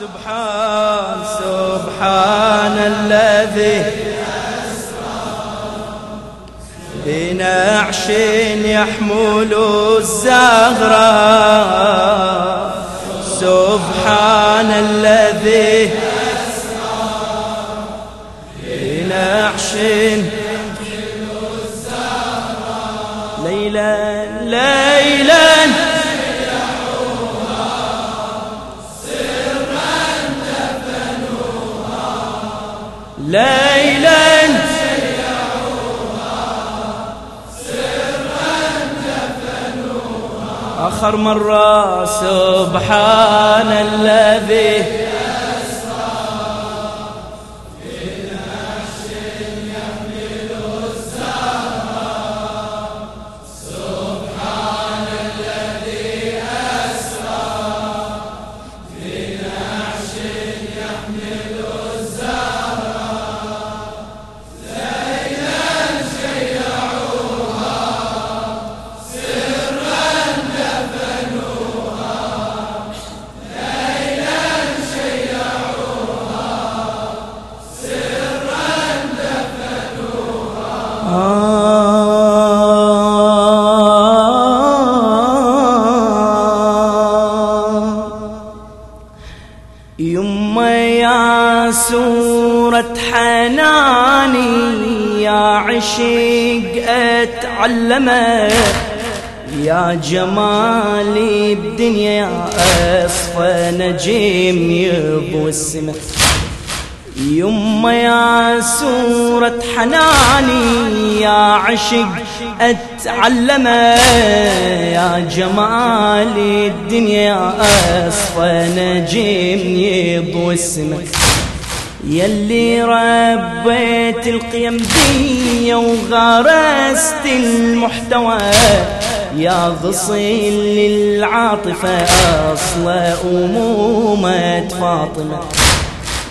سبحان سبحان الذي بنعش يحمل الزهراء. آخر مرة سبحان الذي يا عشق أتعلمه يا جمالي بدنيا يا أصفى نجيم يضوي السماء يما يا سورة حناني يا عشق أتعلمه يا جمالي الدنيا يا أصفى نجيم يضوي السماء يلي ربيت القيم دي وغرست المحتوى. يا غصين للعاطفة أصل أمومة فاطمة.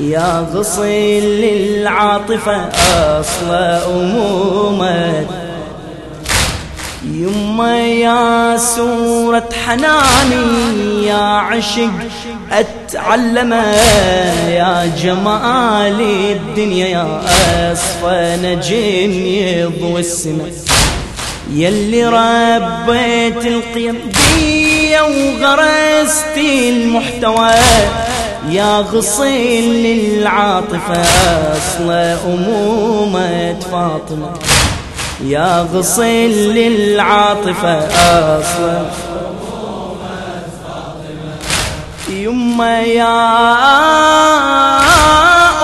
يا غصين للعاطفة أصل أمومة. يما يا سورة حناني يا عشق أتعلمه يا جمالي الدنيا يا أصفى نجم يضوي السماء. يلي ربيت دي وغرست المحتوى. يا غصين للعاطفة أصل أمومة فاطمة. يا غصين للعاطفة أصل يما يا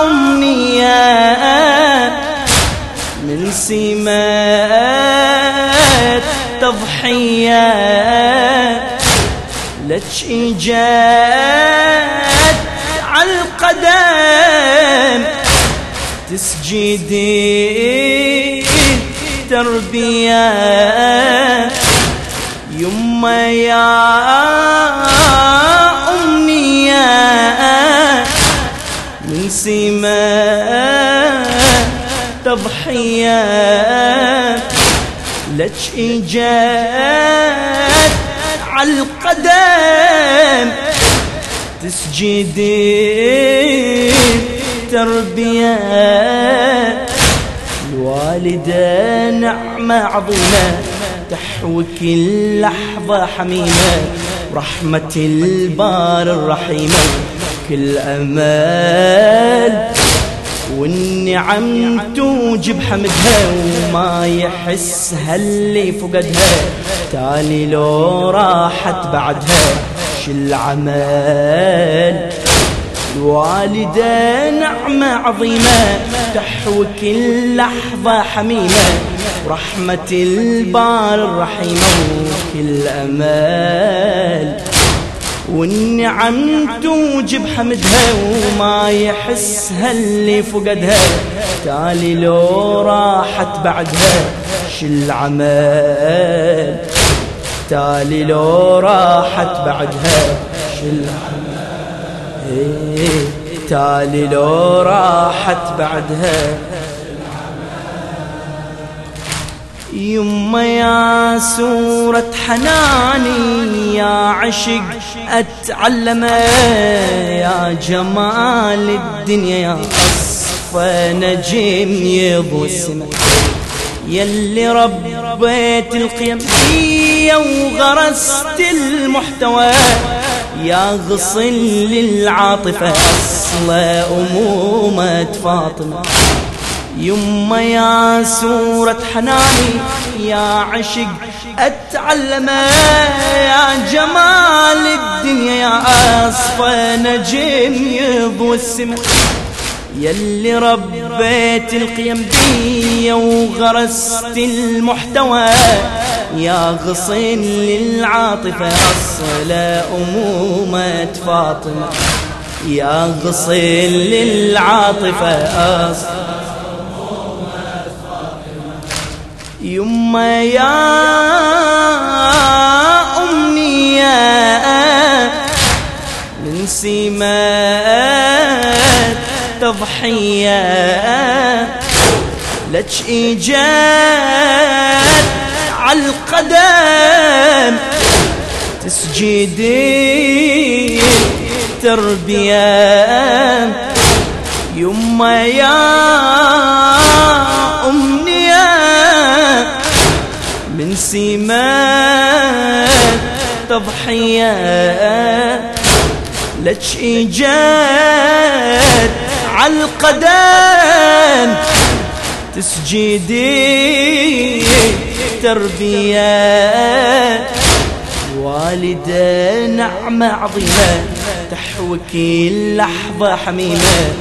أمنية من سمات تضحية لك إجات على القدم. تسجدي تربية. يما يا تضحية. لك إجات على القدم تسجدي تربية الوالدة نعمة عظيمة تحوي كل لحظة حميمة رحمة البار الرحيمة. كل أمل والنعم توجب حمدها وما يحسها اللي فقدها. تالي لو راحت بعدها شل عمل الوالدة نعمة عظيمة تحوي كل لحظة حميمة. ورحمة البار الرحيمة وكل أمل. والنعم توجب حمدها وما يحسها اللي فقدها. تالي لو راحت بعدها شل عمل تالي لو راحت بعدها شل عمل إيه تالي لو راحت بعدها. يما يا سورة حناني يا عشق أتعلم يا جمال الدنيا يا أصفى نجم السماء يلي ربيت القيم هي وغرست المحتوى يا غصن للعاطفة أصل أمومة فاطمة. يما يا سورة حناني يا عشق أتعلم يا جمال الدنيا يا أصفى نجم يضوي السماء. يلي ربيت القيم بي وغرست المحتوى يا غصن للعاطفة أصل أمومة فاطمة. يا غصن للعاطفة أصل يما يا أمي يا من سمات تضحية لك إيجاد عالقدم تسجدي تربية يما يا سمات تضحية. لك إيجاد عالقدم تسجدي تربية. والدة نعمة عظيمة تحوي كل لحظة حميمة.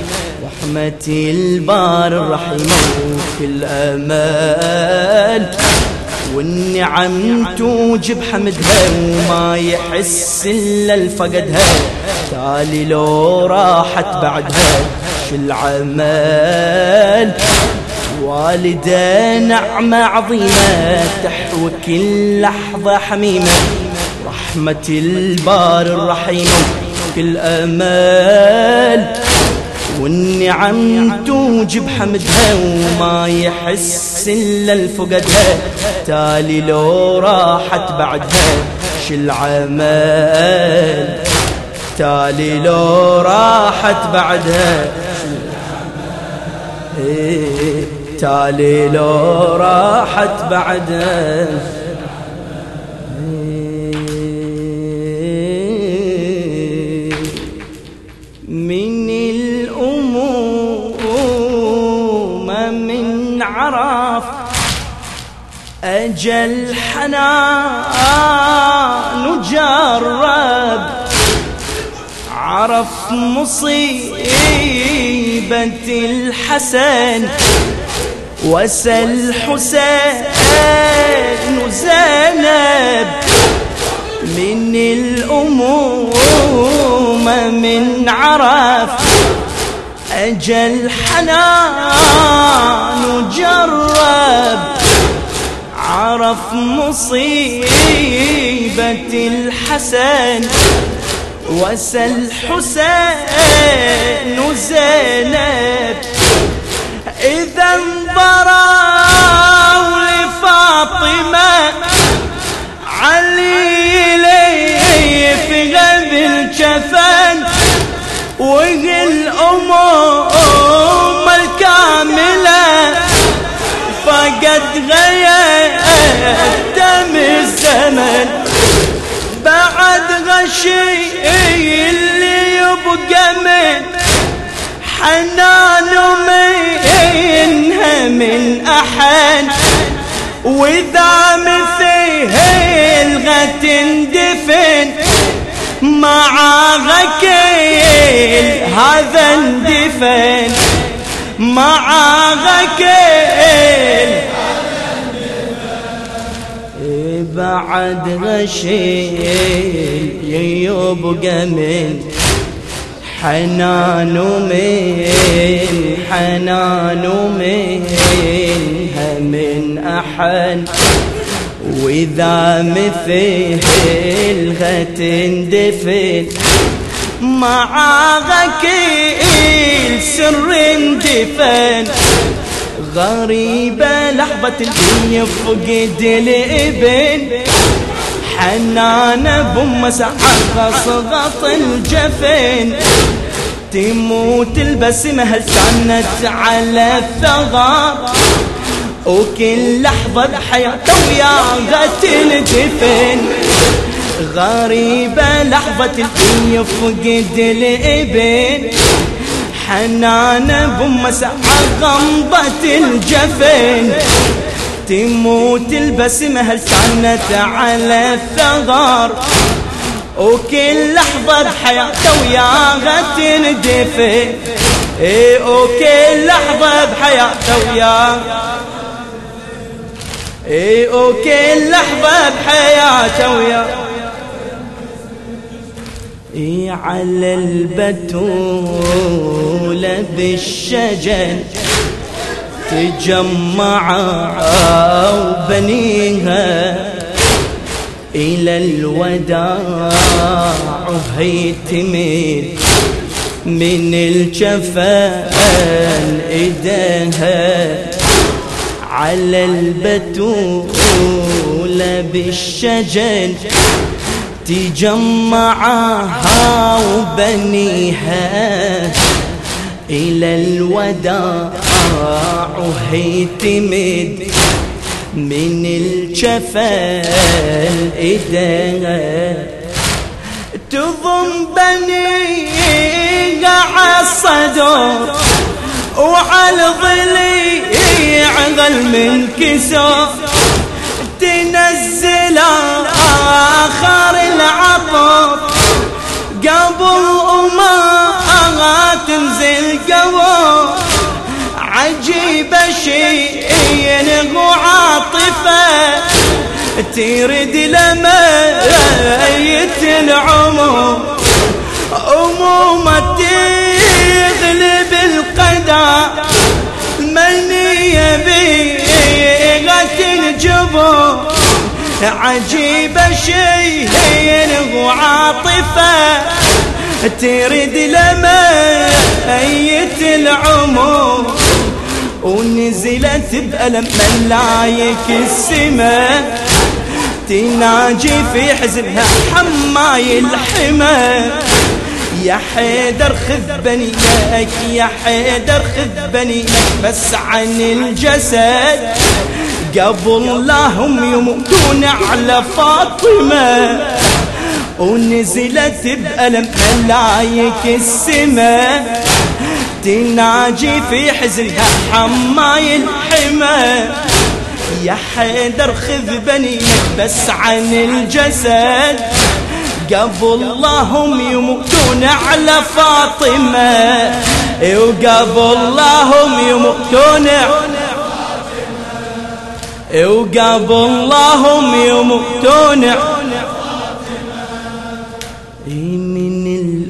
رحمة البار الرحيمة وكل أمان والنعم توجب حمدها وما يحس إلا الفقدها. تالي لو راحت بعدها شو العمل والدة نعمة عظيمة تحوي كل لحظة حميمة. رحمة البار الرحيم كل أمل والنعم توجب حمدها وما يحس إلا الفقدها. تالي لو راحت بعدها شو العمل؟ تالي لو راحت بعدها إيه، تالي لو راحت بعدها. أجل حنان جرب عرف مصيبة الحسن وسل حسين وزينب. من الأموم من عرف أجل حنان جرب عرف مصيبة الحسن وسل حسين وزينب. إذا انضروا لفاطمة علي لي في غب الكفن وهي الأموم الكاملة فقد غير دم الزمن. بعد غشي اللي يبقى من حنان منها من أحد وإذا مثيه الغة تندفن مع غكيل هذا اندفن. مع غكيل بعد غشيل يبقى من حنان من حنان منها من أحن وإذا مثلها تندفن مع غكيل سر اندفن غريبة لحظة الدنيا فقد الابن حنان بم سعى صغط الجفن. تموت البسمة هل كانت على الثغر وكل لحظة بحياته وياها تندفن غريبة لحظة الدنيا يفقد الابن حنان بم سعى غمضة الجفن. تموت البسمة هل كانت على الثغر؟ وكل لحظة بحياته وياها تندفن. إيه وكل لحظة بحياته وياها إيه وكل لحظة بحياته وياها على البتولة بالشجن تجمع بنيها إلى الوداع هيتمد من الجفان إيديها على البتولة بالشجن تجمعها وبنيها إلى الوداع هيتمد من الجفال إيديها تضم بنيها عالصدر وعلى ضليع ظل من كسر تنزل آخر العطر قبل وما تنزل قبل عجيب شيء عاطفة. ترد لما العمر أمومة عجيب شيء وعاطفة تريد لما أيت العمر. ونزلت بألم ملايك السماء تناجي في حزنها حماي الحمى يا حيدر خذ بنيك يا حيدر خذ بنيك بس عن الجسد. قبل لا هم يموتون على فاطمة. ونزلت بألم ملايك السماء تناجي في حزنها حماي الحمى. يا حيدر خذ بنيك بس عن الجسد. قبل اللهم يموتون على فاطمة. وقبل اللهم يموتون وقبل اللهم يموتون. من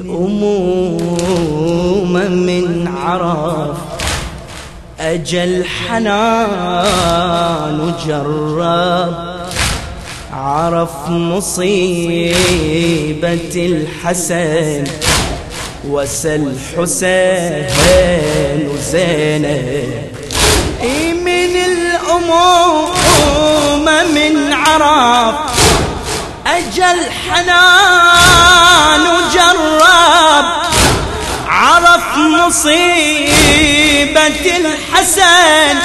الأموم من عرف أجل حنان وجرب عرف مصيبة الحسن وسل حسين وزينب. من الأموم من عرف أجل حنان وجرب عرف مصيبة الحسن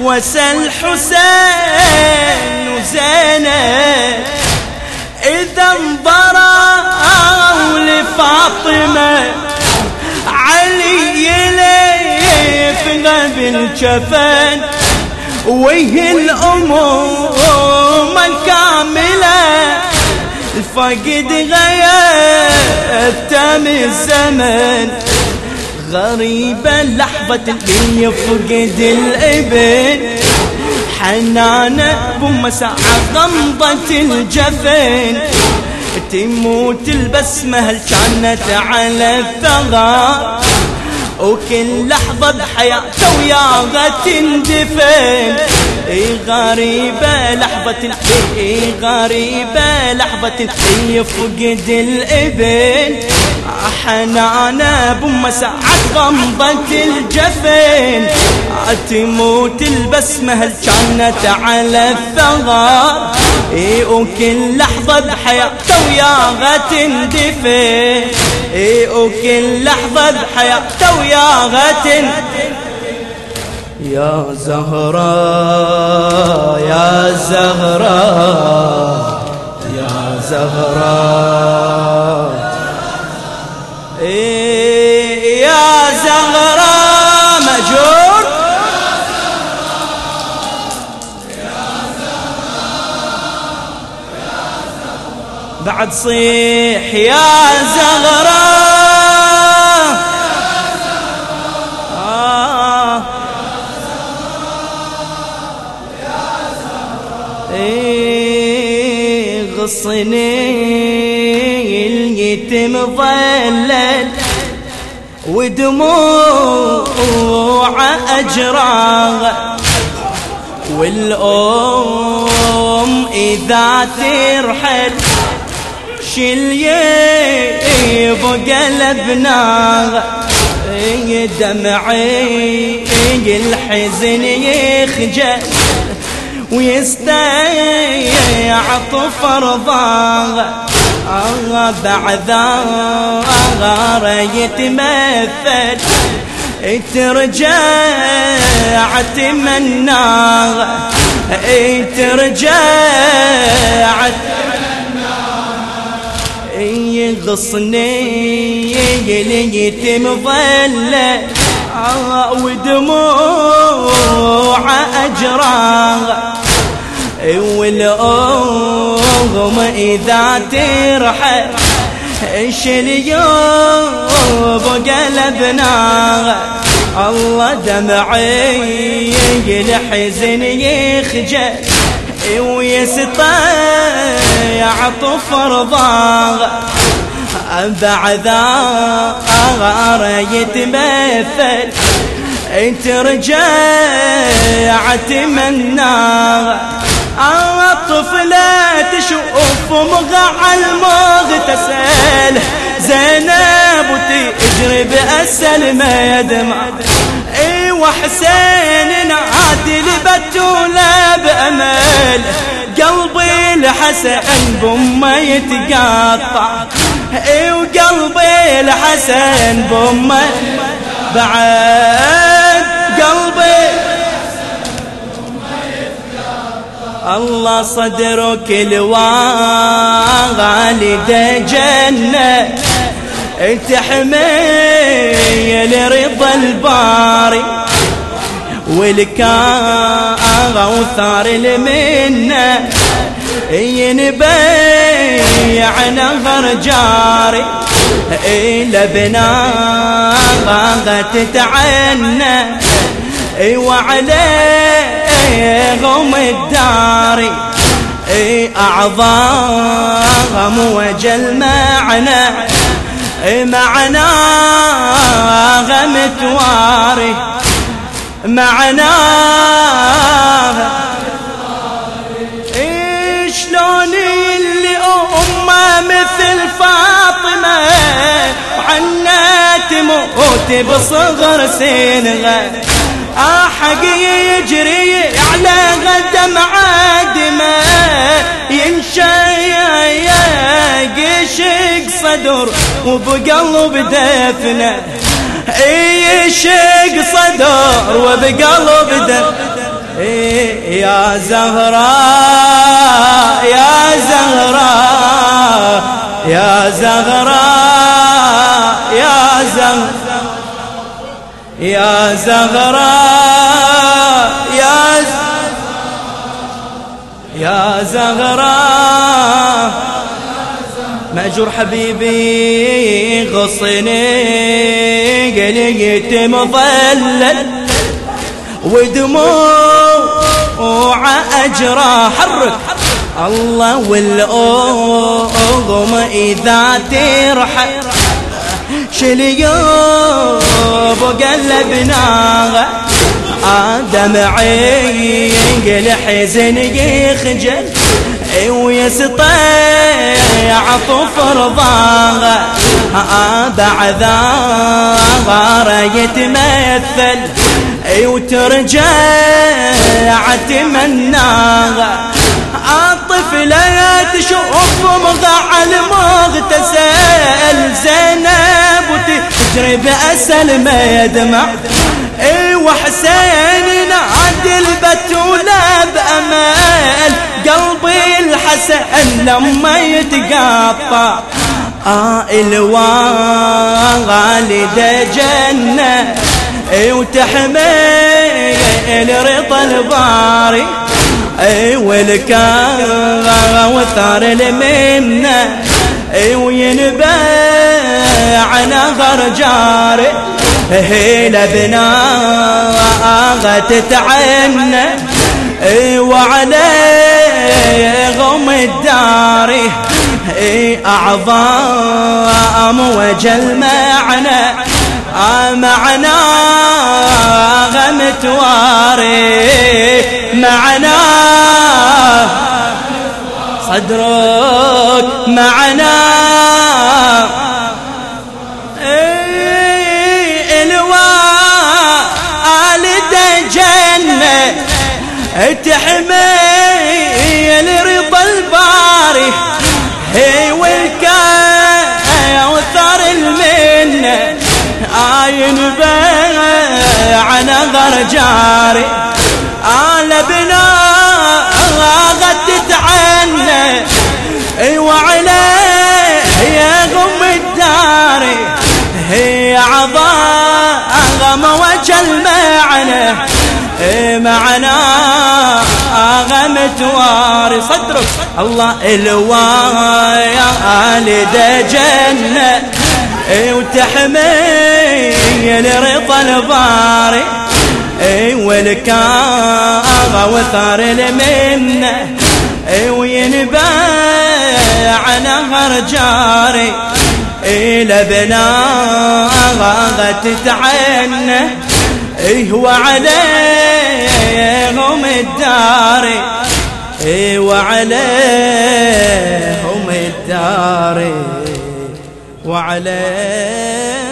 وسل حسين وزينب. إذا انضروا لفاطمة علي يلف قبل جفن وهي الأموم الكاملة الفقد غيب تم الزمن. غريبة لحظة اللي يفقد الإبن. حنانة بمساعة غمضة الجفن. تموت البسمة هل كانت على الثغر؟ وكل لحظة بحياته وياها تندفن. إي غريبة لحظة إي غريبة لحظة يفقد الإبن حنانة بما ساعة غمضة الجفن. تموت البسمة هل كانت على الثغر؟ إي وكل لحظة بحياته وياها تندفن إي وكل لحظة بحياته وياها تندفن يا زهراء يا زهراء يا زهراء إيه يا زهراء مأجور بعد صيح يا زغراء غصني اليتم ظلل ودموع أجراغ والأم إذا ترحل شل يبقى لبناغ دمعي الحزن يخجل ويستيعطف رضاغ الله بعذار يتمثل ترجع تمنى ترجع يغصني اليتم ظل ودموع أجراغ. والأم إذا ترحل إيش اليوم قلبنا؟ الله دمعي الحزن يخجل ويستطيع طفر ضاغ بعد يتمثل ترجع تمنى الطفلة تشوف مغع المغتسل زينب وتجري بأسل ما يدمع. اي وحسين نادي لبتولة بأمل. قلبي الحسن بما يتقطع. اي وقلبي الحسن بما بعد. الله صدرك الوالد جنة. تحمل رضا الباري والكاوثار المنة. ينبيع نهر جاري لبنا تتعنى. وعليهم الداري. أعظام وجل معنى. معنى متواري معنى شلون اللي أمه مثل فاطمة. وعنا تموت بصغر سنها أحق يجري على غدم عادمة يشق صدر وبقلب دفنه. يشق صدر وبقلب دفنه. يا زهراء يا زهراء يا زهراء يا زهراء يا زغراء يا زغراء مأجور حبيبي غصني قلقت مظلل. ودموع أجرى حرك. الله والأم إذا ترحل. شليوب وقلبناها دمعي الحزن يخجل ويسطيع طفر ضاغة بعد غار يتمثل وترجع تمناها الطفلة تشوف مضع المغتسل زينب وتجري بأسل ما يدمع. اي وحسين نادي البتولة بأمل. قلبي الحسن لما يتقطع. آه الوالدة جنة وتحمل رضا الباري. إي والكا وثار المنة إي نهر جاري هي لبنا تتعنى اي وعليهم الداري. إي أعظام وجل معنى. معنا غمتواري معنا صدرك معنا تحمي رضا الباري. هي والكايا وثار المنة عاين بيع نظر جاري. آل بنا غدت عنه وعليه يا غم الداري. هي عظام وجه المعنى معنا غمت صدرك. الله الوايا آل جنة وتحمي رضا الباري. والكاغة وثار المنة. وينباع نهر جاري. لبنا غاغة تتعنى هو عليهم الداري وعليهم الداري وعليهم